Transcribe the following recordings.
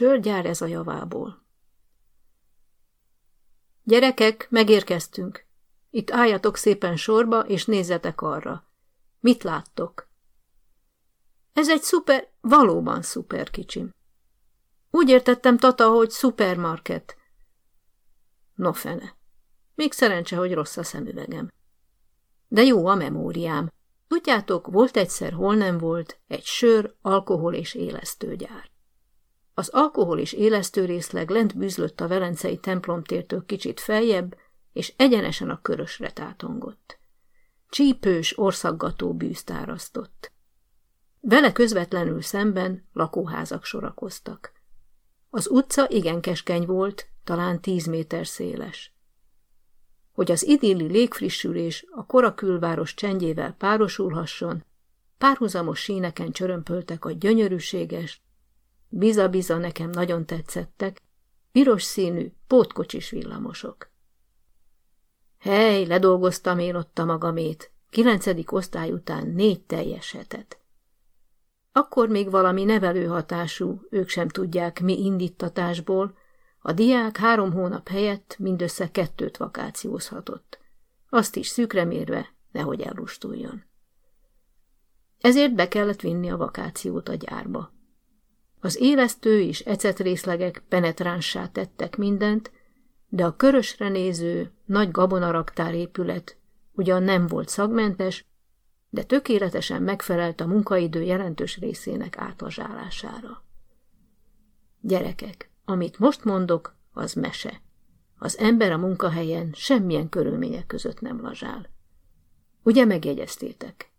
sörgyár ez a javából. Gyerekek, megérkeztünk. Itt álljatok szépen sorba, és nézzetek arra. Mit láttok? Ez egy szuper, valóban szuper kicsim. Úgy értettem, Tata, hogy szupermarket. No fene. Még szerencse, hogy rossz a szemüvegem. De jó a memóriám. Tudjátok, volt egyszer, hol nem volt, egy sör, alkohol és élesztőgyár. Az alkohol és élesztő részleg lent bűzlött a Velencei templomtértől kicsit feljebb, és egyenesen a körösre tátongott. Csípős, orszaggató bűzt árasztott. Vele közvetlenül szemben lakóházak sorakoztak. Az utca igen keskeny volt, talán tíz méter széles. Hogy az idilli légfrissülés a kora külváros csendjével párosulhasson, párhuzamos síneken csörömpöltek a gyönyörűséges, biza-biza nekem nagyon tetszettek, piros színű, pótkocsis villamosok. Hely, ledolgoztam én ott a magamét, kilencedik osztály után négy teljes hetet. Akkor még valami nevelő hatású, ők sem tudják mi indítatásból, a diák három hónap helyett mindössze kettőt vakációzhatott. Azt is szűkre mérve, nehogy ellustuljon. Ezért be kellett vinni a vakációt a gyárba. Az élesztő és ecetrészlegek penetránsá tettek mindent, de a körösre néző, nagy gabonaraktár épület ugyan nem volt szagmentes, de tökéletesen megfelelt a munkaidő jelentős részének átlazsálására. Gyerekek, amit most mondok, az mese. Az ember a munkahelyen semmilyen körülmények között nem lazsál. Ugye megjegyeztétek?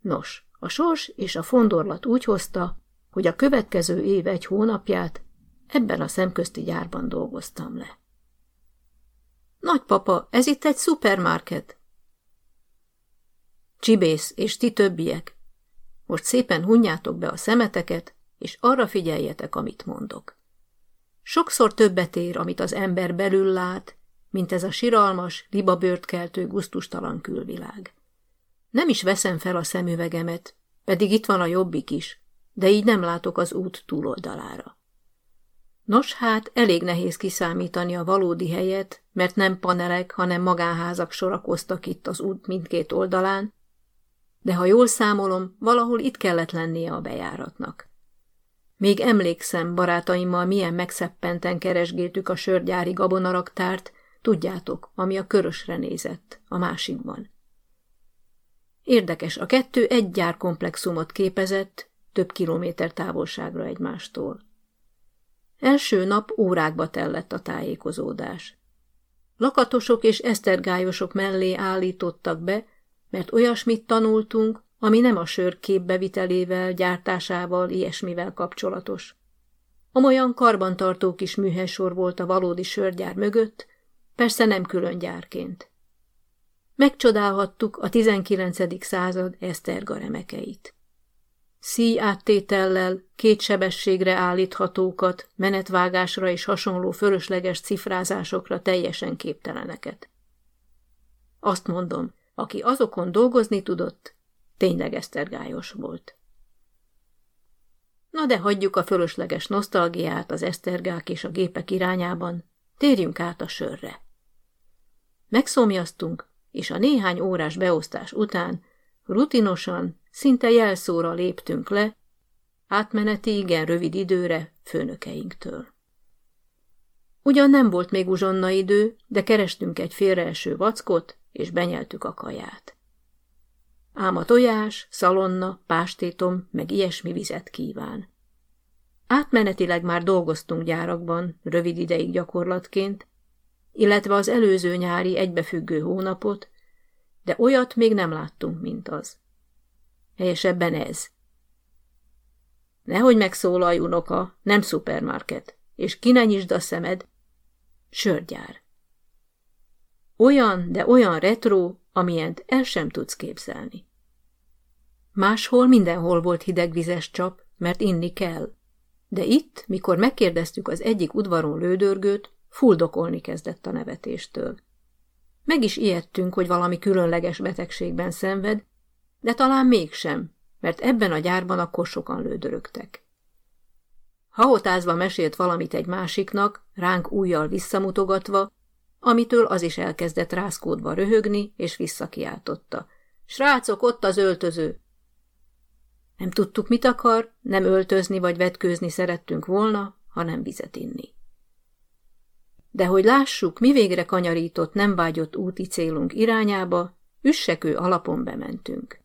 Nos, a sors és a fondorlat úgy hozta, hogy a következő év egy hónapját ebben a szemközti gyárban dolgoztam le. Nagypapa, ez itt egy szupermarket, Csibész és ti többiek, most szépen hunjátok be a szemeteket, és arra figyeljetek, amit mondok. Sokszor többet ér, amit az ember belül lát, mint ez a siralmas, libabőrt keltő, guztustalan külvilág. Nem is veszem fel a szemüvegemet, pedig itt van a jobbik is, de így nem látok az út túloldalára. Nos hát, elég nehéz kiszámítani a valódi helyet, mert nem panelek, hanem magánházak sorakoztak itt az út mindkét oldalán, de ha jól számolom, valahol itt kellett lennie a bejáratnak. Még emlékszem, barátaimmal milyen megszeppenten keresgéltük a sörgyári gabonaraktárt, tudjátok, ami a körösre nézett, a másikban. Érdekes, a kettő egy gyárkomplexumot képezett, több kilométer távolságra egymástól. Első nap órákba tellett a tájékozódás. Lakatosok és esztergályosok mellé állítottak be, mert olyasmit tanultunk, ami nem a sör képbevitelével, gyártásával, ilyesmivel kapcsolatos. Amolyan karbantartó kis műhelysor volt a valódi sörgyár mögött, persze nem külön gyárként. Megcsodálhattuk a 19. század Eszterga remekeit. Szíj áttétellel, két sebességre állíthatókat, menetvágásra és hasonló fölösleges cifrázásokra teljesen képteleneket. Azt mondom, aki azokon dolgozni tudott, tényleg esztergályos volt. Na de hagyjuk a fölösleges nosztalgiát az esztergák és a gépek irányában, térjünk át a sörre. Megszomjaztunk, és a néhány órás beosztás után rutinosan, szinte jelszóra léptünk le, átmeneti igen rövid időre főnökeinktől. Ugyan nem volt még uzsonna idő, de kerestünk egy félreeső vackot, és benyeltük a kaját. Ám a tojás, szalonna, pástétom, meg ilyesmi vizet kíván. Átmenetileg már dolgoztunk gyárakban, rövid ideig gyakorlatként, illetve az előző nyári egybefüggő hónapot, de olyat még nem láttunk, mint az. Helyesebben ez. Nehogy megszólalj, unoka, nem szupermarket, és ki ne nyisd a szemed, sörgyár. Olyan, de olyan retro, amilyent el sem tudsz képzelni. Máshol mindenhol volt hidegvizes csap, mert inni kell. De itt, mikor megkérdeztük az egyik udvaron lődörgőt, fuldokolni kezdett a nevetéstől. Meg is ijedtünk, hogy valami különleges betegségben szenved, de talán mégsem, mert ebben a gyárban akkor sokan lődörögtek. Hahotázva mesélt valamit egy másiknak, ránk újjal visszamutogatva, amitől az is elkezdett rászkódva röhögni, és visszakiáltotta. Srácok, ott az öltöző! Nem tudtuk, mit akar, nem öltözni vagy vetkőzni szerettünk volna, hanem vizet inni. De hogy lássuk, mi végre kanyarított, nem vágyott úti célunk irányába, üssekő alapon bementünk.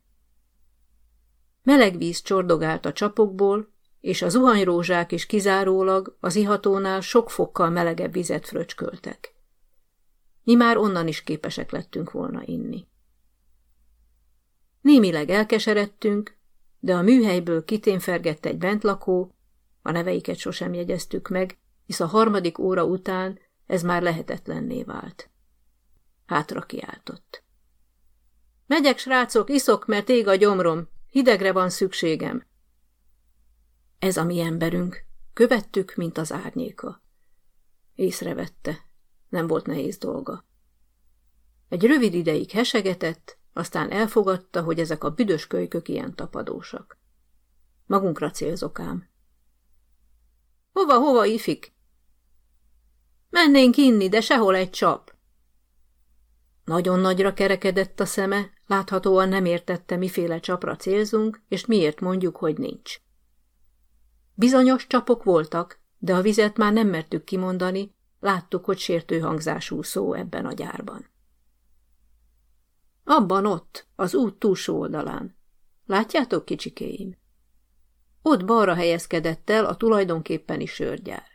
Meleg víz csordogált a csapokból, és a zuhanyrózsák is kizárólag az ihatónál sok fokkal melegebb vizet fröcsköltek. Mi már onnan is képesek lettünk volna inni. Némileg elkeseredtünk, de a műhelyből kiténfergett egy bentlakó, a neveiket sosem jegyeztük meg, hisz a harmadik óra után ez már lehetetlenné vált. Hátra kiáltott. Megyek, srácok, iszok, mert ég a gyomrom, hidegre van szükségem. Ez a mi emberünk, követtük, mint az árnyéka. Észrevette, nem volt nehéz dolga. Egy rövid ideig hesegetett, aztán elfogadta, hogy ezek a büdös kölykök ilyen tapadósak. Magunkra célzok ám. Hova, hova, ifik? Mennénk inni, de sehol egy csap. Nagyon nagyra kerekedett a szeme, láthatóan nem értette, miféle csapra célzunk, és miért mondjuk, hogy nincs. Bizonyos csapok voltak, de a vizet már nem mertük kimondani, láttuk, hogy sértő hangzású szó ebben a gyárban. Abban ott, az út túlsó oldalán. Látjátok, kicsikéim? Ott balra helyezkedett el a tulajdonképpeni sörgyár.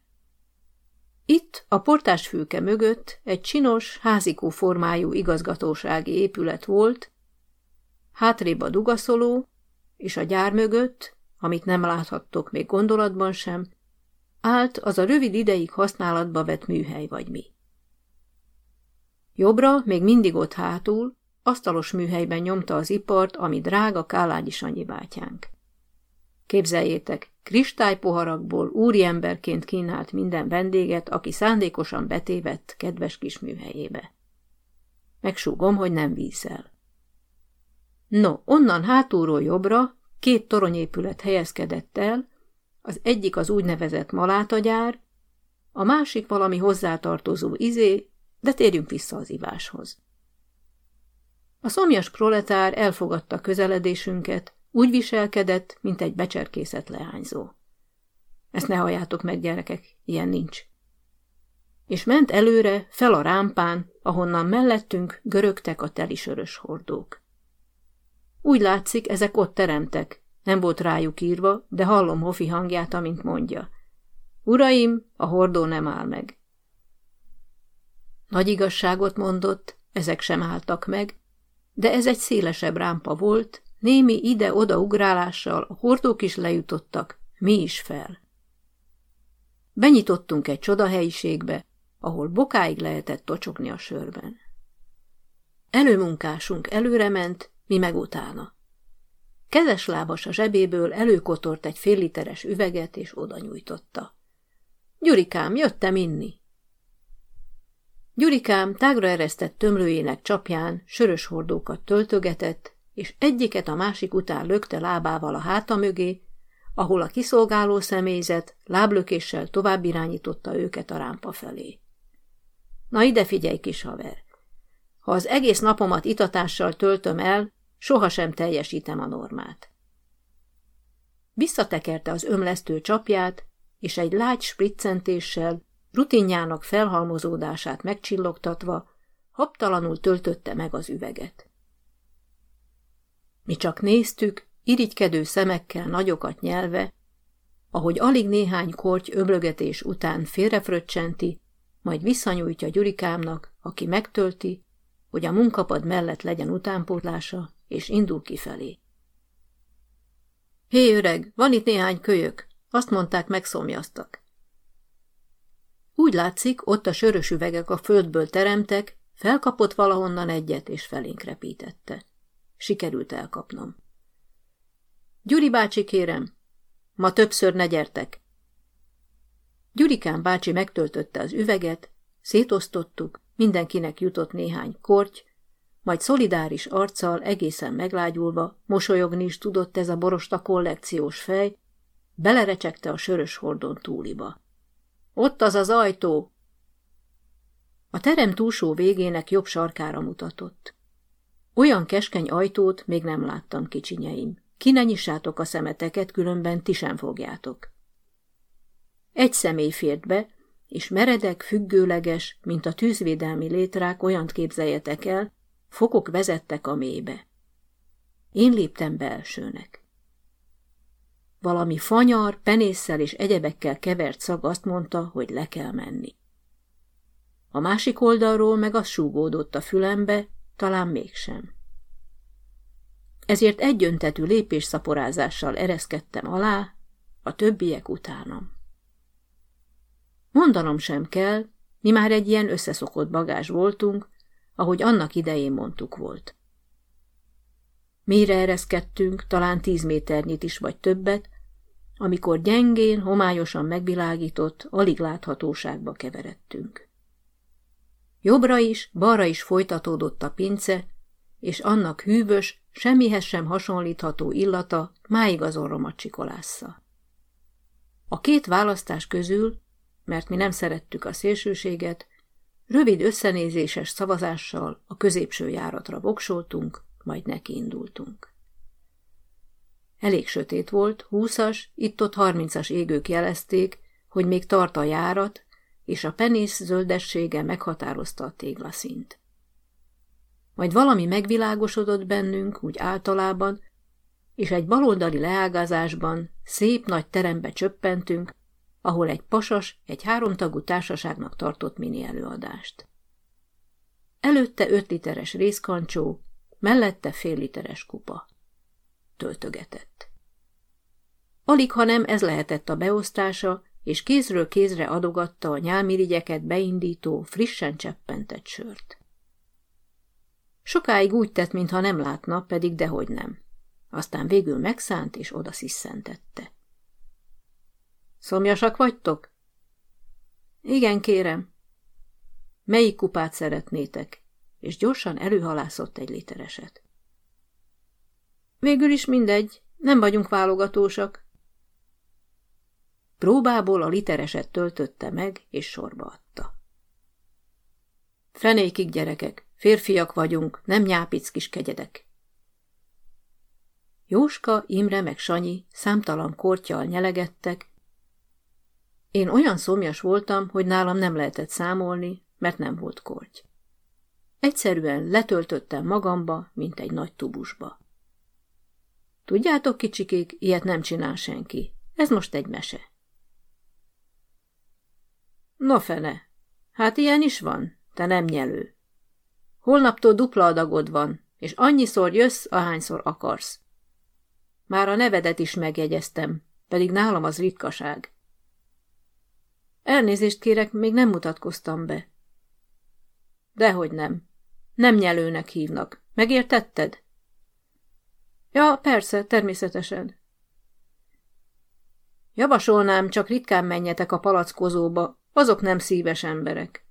Itt, a portás fülke mögött egy csinos, házikó formájú igazgatósági épület volt, hátrébb a dugaszoló, és a gyár mögött, amit nem láthattok még gondolatban sem, állt az a rövid ideig használatba vett műhely vagy mi. Jobbra, még mindig ott hátul, asztalos műhelyben nyomta az ipart, ami drága Kálágyi Sanyi bátyánk. Képzeljétek, kristálypoharakból úriemberként kínált minden vendéget, aki szándékosan betévett kedves kis műhelyébe. Megsúgom, hogy nem vízzel. No, onnan hátulról jobbra két toronyépület helyezkedett el, az egyik az úgynevezett malátagyár, a másik valami hozzátartozó izé, de térjünk vissza az iváshoz. A szomjas proletár elfogadta közeledésünket, úgy viselkedett, mint egy becserkészet leányzó. Ezt ne halljátok meg, gyerekek, ilyen nincs. És ment előre, fel a rámpán, ahonnan mellettünk görögtek a telisörös hordók. Úgy látszik, ezek ott teremtek, nem volt rájuk írva, de hallom Hofi hangját, amint mondja. Uraim, a hordó nem áll meg. Nagy igazságot mondott, ezek sem álltak meg, de ez egy szélesebb rámpa volt, némi ide-oda ugrálással a hordók is lejutottak, mi is fel. Benyitottunk egy csodahelyiségbe, ahol bokáig lehetett tocsogni a sörben. Előmunkásunk előrement, mi meg utána. Kezes lábas a zsebéből előkotort egy fél literes üveget, és oda nyújtotta. Gyurikám, jöttem inni. Gyurikám tágra eresztett tömlőjének csapján sörös hordókat töltögetett, és egyiket a másik után lökte lábával a háta mögé, ahol a kiszolgáló személyzet láblökéssel tovább irányította őket a rámpa felé. Na ide figyelj, kis haver! Ha az egész napomat itatással töltöm el, sohasem teljesítem a normát. Visszatekerte az ömlesztő csapját, és egy lágy spriccentéssel, rutinjának felhalmozódását megcsillogtatva, habtalanul töltötte meg az üveget. Mi csak néztük, irigykedő szemekkel nagyokat nyelve, ahogy alig néhány korty öblögetés után félrefröccsenti, majd visszanyújtja Gyurikámnak, aki megtölti, hogy a munkapad mellett legyen utánpótlása, és indul kifelé. Hé, öreg, van itt néhány kölyök, azt mondták, megszomjaztak. Úgy látszik, ott a sörös üvegek a földből teremtek, felkapott valahonnan egyet, és felénk repítette. Sikerült elkapnom. Gyuri bácsi, kérem, ma többször ne gyertek. Gyurikán bácsi megtöltötte az üveget, szétosztottuk, mindenkinek jutott néhány korty, majd szolidáris arccal egészen meglágyulva, mosolyogni is tudott ez a borosta kollekciós fej, belerecsegte a sörös hordon túliba. Ott az az ajtó! A terem túlsó végének jobb sarkára mutatott. Olyan keskeny ajtót még nem láttam, kicsinyeim. Ki ne a szemeteket, különben ti sem fogjátok. Egy személy fért be, és meredek, függőleges, mint a tűzvédelmi létrák, olyant képzeljetek el, fokok vezettek a mélybe. Én léptem belsőnek. Valami fanyar, penésszel és egyebekkel kevert szag azt mondta, hogy le kell menni. A másik oldalról meg az súgódott a fülembe, talán mégsem. Ezért egyöntetű lépésszaporázással ereszkedtem alá, a többiek utánam. Mondanom sem kell, mi már egy ilyen összeszokott bagás voltunk, ahogy annak idején mondtuk volt. Mire ereszkedtünk, talán tíz méternyit is vagy többet, amikor gyengén, homályosan megvilágított, alig láthatóságba keveredtünk. Jobbra is, balra is folytatódott a pince, és annak hűvös, semmihez sem hasonlítható illata máig az orromat csikolásza. A két választás közül, mert mi nem szerettük a szélsőséget, rövid összenézéses szavazással a középső járatra voksoltunk, majd nekiindultunk. Elég sötét volt, húszas, itt-ott harmincas égők jelezték, hogy még tart a járat, és a penész zöldessége meghatározta a téglaszint. Majd valami megvilágosodott bennünk, úgy általában, és egy baloldali leágazásban szép nagy terembe csöppentünk, ahol egy pasas egy háromtagú társaságnak tartott mini előadást. Előtte öt literes részkancsó, mellette fél literes kupa. Töltögetett. Alig, ha nem ez lehetett a beosztása, és kézről kézre adogatta a nyálmirigyeket beindító, frissen cseppentett sört. Sokáig úgy tett, mintha nem látna, pedig dehogy nem. Aztán végül megszánt, és oda sziszentette. Szomjasak vagytok? Igen, kérem. Melyik kupát szeretnétek? És gyorsan előhalászott egy litereset. Végül is mindegy, nem vagyunk válogatósak. Próbából a litereset töltötte meg, és sorba adta. Fenékig, gyerekek, férfiak vagyunk, nem nyápic kis kegyedek. Jóska, Imre meg Sanyi számtalan kortyal nyelegettek. Én olyan szomjas voltam, hogy nálam nem lehetett számolni, mert nem volt korty. Egyszerűen letöltöttem magamba, mint egy nagy tubusba. Tudjátok, kicsikék, ilyet nem csinál senki. Ez most egy mese. No fene, hát ilyen is van, te nem nyelő. Holnaptól dupla adagod van, és annyiszor jössz, ahányszor akarsz. Már a nevedet is megjegyeztem, pedig nálam az ritkaság. Elnézést kérek, még nem mutatkoztam be. Dehogy nem. Nem nyelőnek hívnak. Megértetted? Ja, persze, természetesen. Javasolnám, csak ritkán menjetek a palackozóba, azok nem szíves emberek.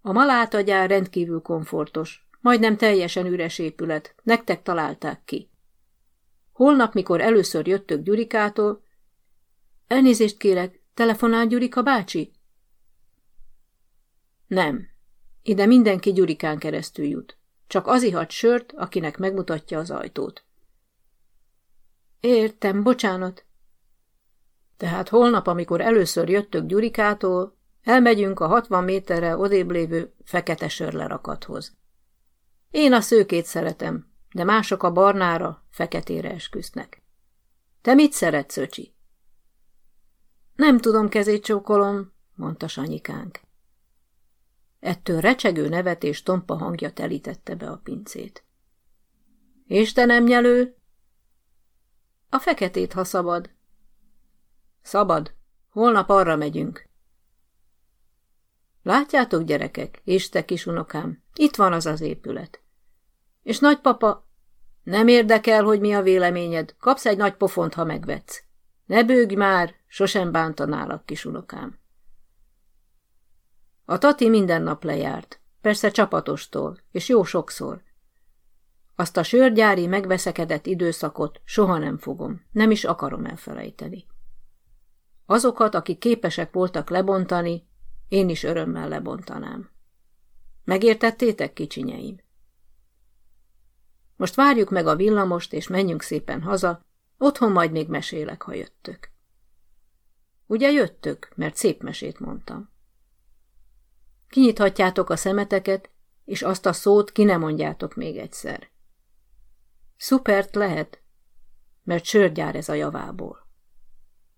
A malátagyár rendkívül komfortos, majdnem teljesen üres épület, nektek találták ki. Holnap, mikor először jöttök Gyurikától, elnézést kérek, telefonál Gyurika bácsi? Nem. Ide mindenki Gyurikán keresztül jut. Csak az ihat sört, akinek megmutatja az ajtót. Értem, bocsánat. Tehát holnap, amikor először jöttök Gyurikától, elmegyünk a 60 méterre odébb lévő fekete sörlerakathoz. Én a szőkét szeretem, de mások a barnára, feketére esküsznek. Te mit szeretsz, öcsi? Nem tudom, kezét csókolom, mondta Sanyikánk. Ettől recsegő nevetés tompa hangja telítette be a pincét. És te nem nyelő? A feketét, ha szabad. Szabad. Holnap arra megyünk. Látjátok, gyerekek, és te kisunokám, itt van az az épület. És nagypapa, nem érdekel, hogy mi a véleményed, kapsz egy nagy pofont, ha megvetsz. Ne bőgj már, sosem bántanálak, kisunokám. A tati minden nap lejárt, persze csapatostól, és jó sokszor, azt a sörgyári megbeszekedett időszakot soha nem fogom, nem is akarom elfelejteni. Azokat, akik képesek voltak lebontani, én is örömmel lebontanám. Megértettétek, kicsinyeim? Most várjuk meg a villamost, és menjünk szépen haza, otthon majd még mesélek, ha jöttök. Ugye jöttök, mert szép mesét mondtam. Kinyithatjátok a szemeteket, és azt a szót ki nem mondjátok még egyszer. Szupert lehet, mert sörgyár ez a javából.